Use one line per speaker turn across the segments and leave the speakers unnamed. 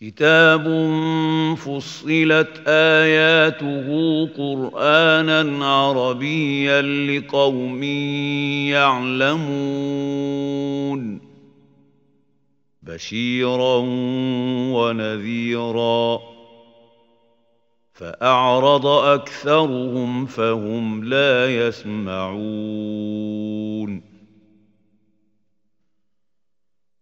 كتاب فصلت اياته قرانا عربيا لقوم يعلمون بشيرا ونذيرا فاعرض اكثرهم فهم لا يسمعون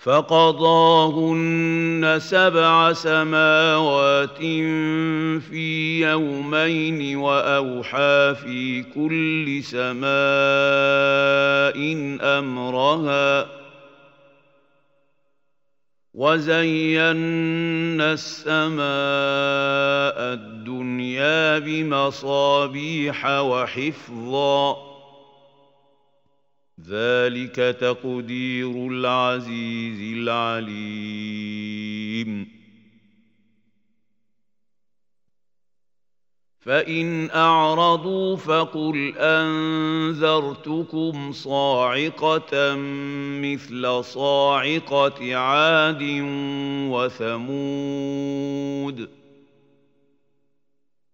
فقضاهن سبع سماوات في يومين وأوحى في كل سماء أمرها وزينا السماء الدنيا بمصابيح وحفظا ذلك تقدير العزيز العليم. فإن أعرضوا فقل أنذرتكم صاعقة مثل صاعقة عاد وثمود.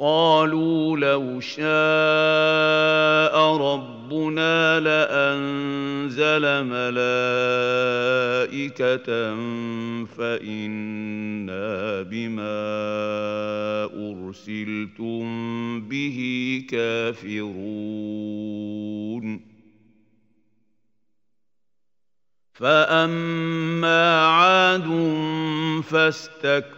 قالوا لو شاء ربنا لأنزل ملائكة فإنا بما أرسلتم به كافرون. فأما عاد فاستكبروا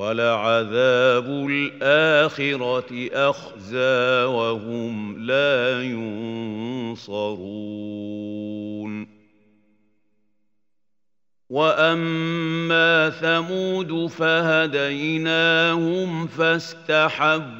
ولعذاب الآخرة أخزى وهم لا ينصرون. وأما ثمود فهديناهم فاستحبوا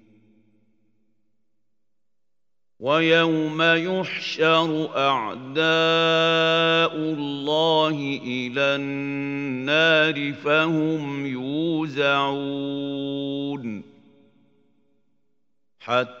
ويوم يحشر أعداء الله إلى النار فهم يوزعون. حتى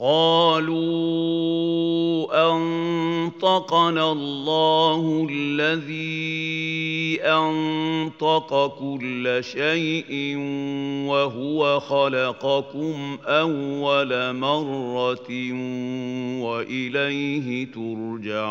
قالوا أنطقنا الله الذي أنطق كل شيء وهو خلقكم أول مرة وإليه ترجعون.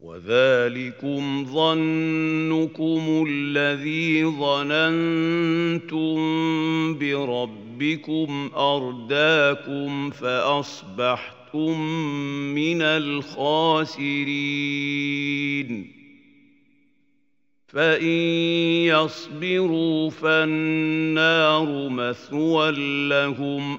وذلكم ظنكم الذي ظننتم بربكم أرداكم فأصبحتم من الخاسرين فإن يصبروا فالنار مثوى لهم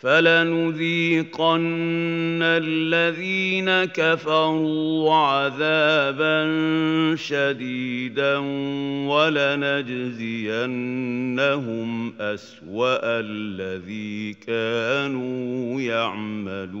فلنذيقن الذين كفروا عذابا شديدا ولنجزينهم أسوأ الذي كانوا يعملون.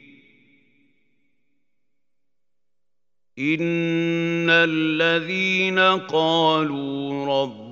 ان الذين قالوا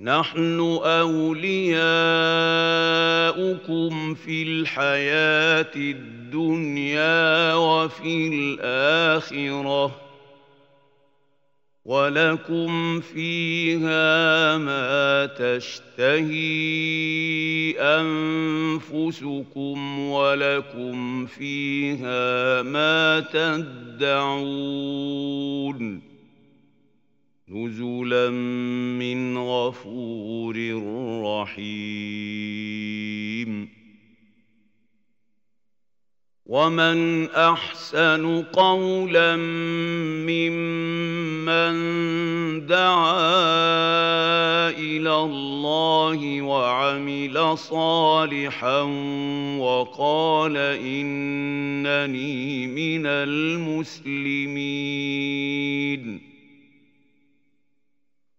نحن أولياؤكم في الحياة الدنيا وفي الآخرة ولكم فيها ما تشتهي أنفسكم ولكم فيها ما تدعون نزلا من غفور رحيم. ومن أحسن قولا ممن دعا إلى الله وعمل صالحا وقال إنني من المسلمين.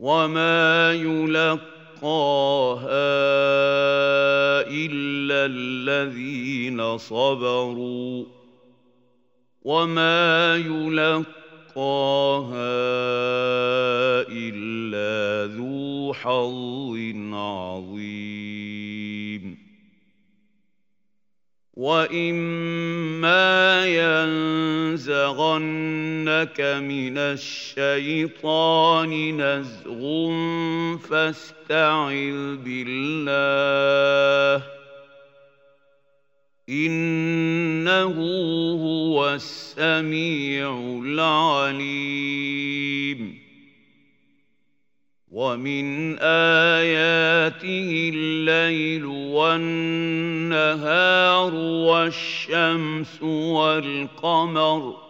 وما يلقاها الا الذين صبروا وما يلقاها الا ذو حظ عظيم واما ينزغنك من الشيطان نزغ فاستعذ بالله انه هو السميع العليم ومن اياته الليل والنهار والشمس والقمر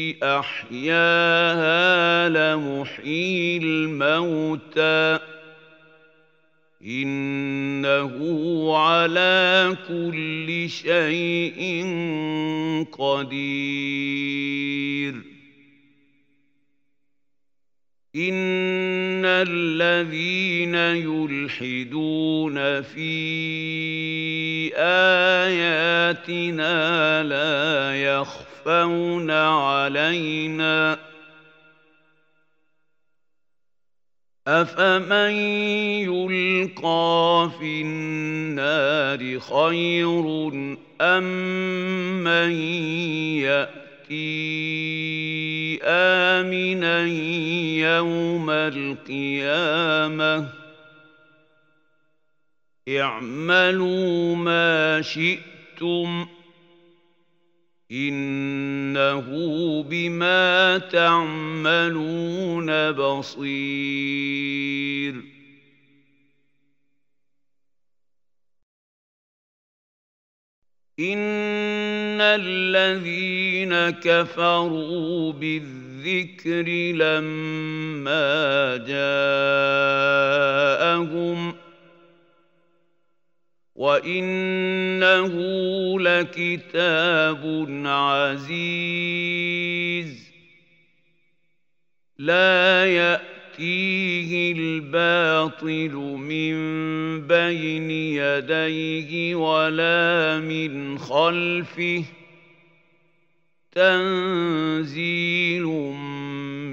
أحياها لمحيي الموتى. إنه على كل شيء قدير. إن الذين يلحدون في آياتنا لا يخفون علينا ۖ أفمن يلقى في النار خير أم من يأتي آمنا يوم القيامة اعملوا ما شئتم إنه بما تعملون بصير إن الذين كفروا بالذكر لما جاءهم وانه لكتاب عزيز لا ياتيه الباطل من بين يديه ولا من خلفه تنزيل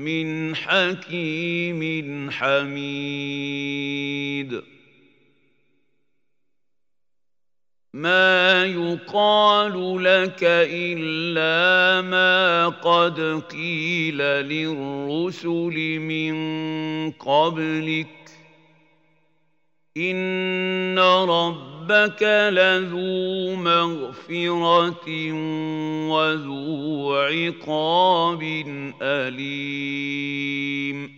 من حكيم حميد ما يقال لك الا ما قد قيل للرسل من قبلك ان ربك لذو مغفره وذو عقاب اليم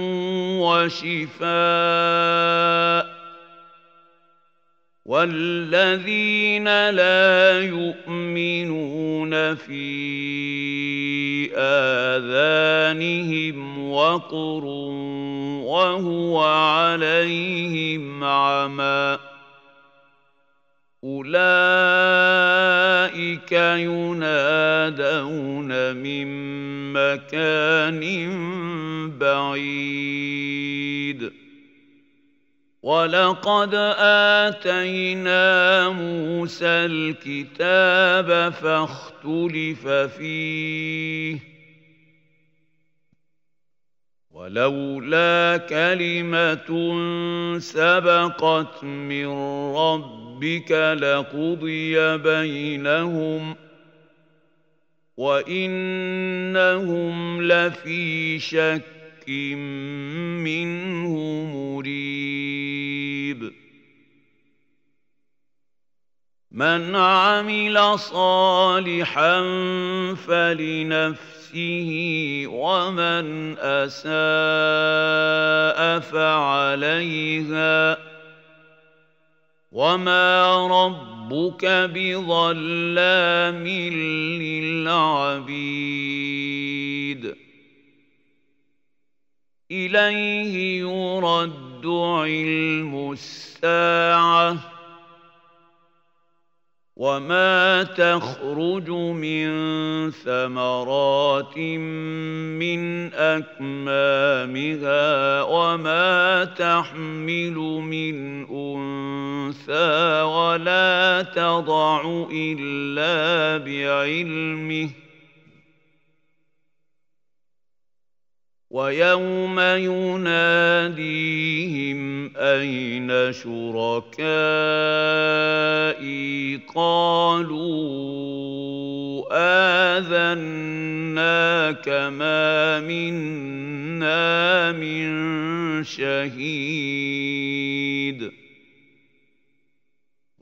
وشفاء والذين لا يؤمنون في آذانهم وقر وهو عليهم عمى أولئك ينادون من مكان بعيد. ولقد آتينا موسى الكتاب فاختلف فيه. ولولا كلمة سبقت من ربك لقضي بينهم وإنهم لفي شك منه مريب. من عمل صالحا فلنفسه نفسه ومن أساء فعليها وما ربك بظلام للعبيد إليه يرد علم الساعة وما تخرج من ثمرات من اكمامها وما تحمل من انثى ولا تضع الا بعلمه ويوم يناديهم أين شركائي؟ قالوا آذناك ما منا من شهيد.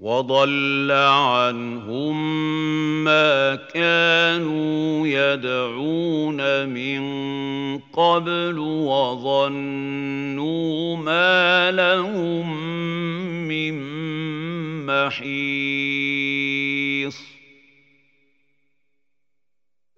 وضل عنهم ما كانوا يدعون من قبل وظنوا ما لهم من محيص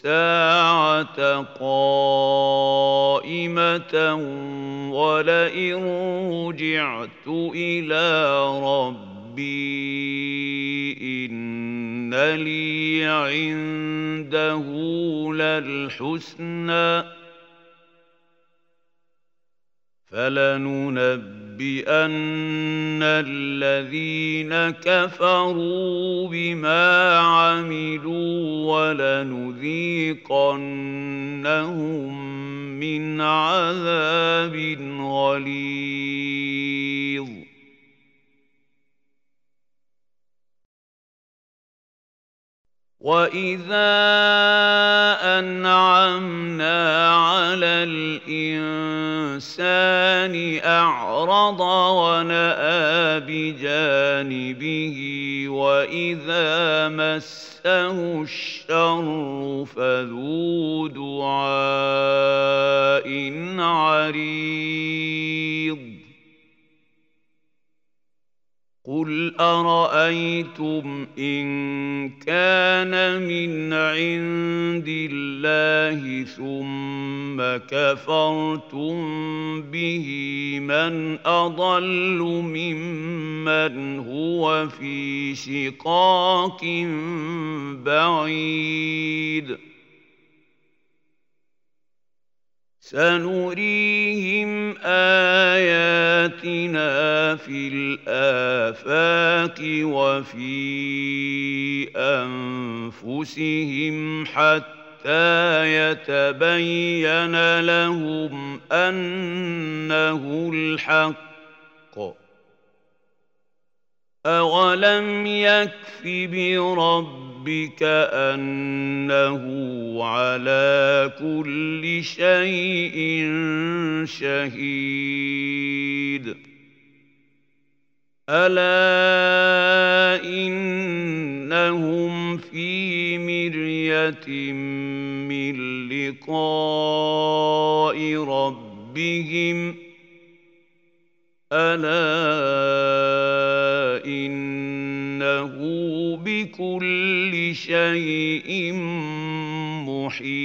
الساعة قائمة ولئن رجعت إلى ربي إن لي عنده للحسنى فلننبئن الذين كفروا بما عملوا ولنذيقنهم من عذاب غليظ. واذا انعمنا على الانسان اعرض وناى بجانبه واذا مسه الشر فذو دعاء عريض قل ارايتم ان كان من عند الله ثم كفرتم به من اضل ممن هو في شقاق بعيد سنريهم آياتنا في الآفاق وفي أنفسهم حتى يتبين لهم أنه الحق. اولم يكف برب ربك انه على كل شيء شهيد الا انهم في مريه من لقاء ربهم الا انه بكل شيء محيط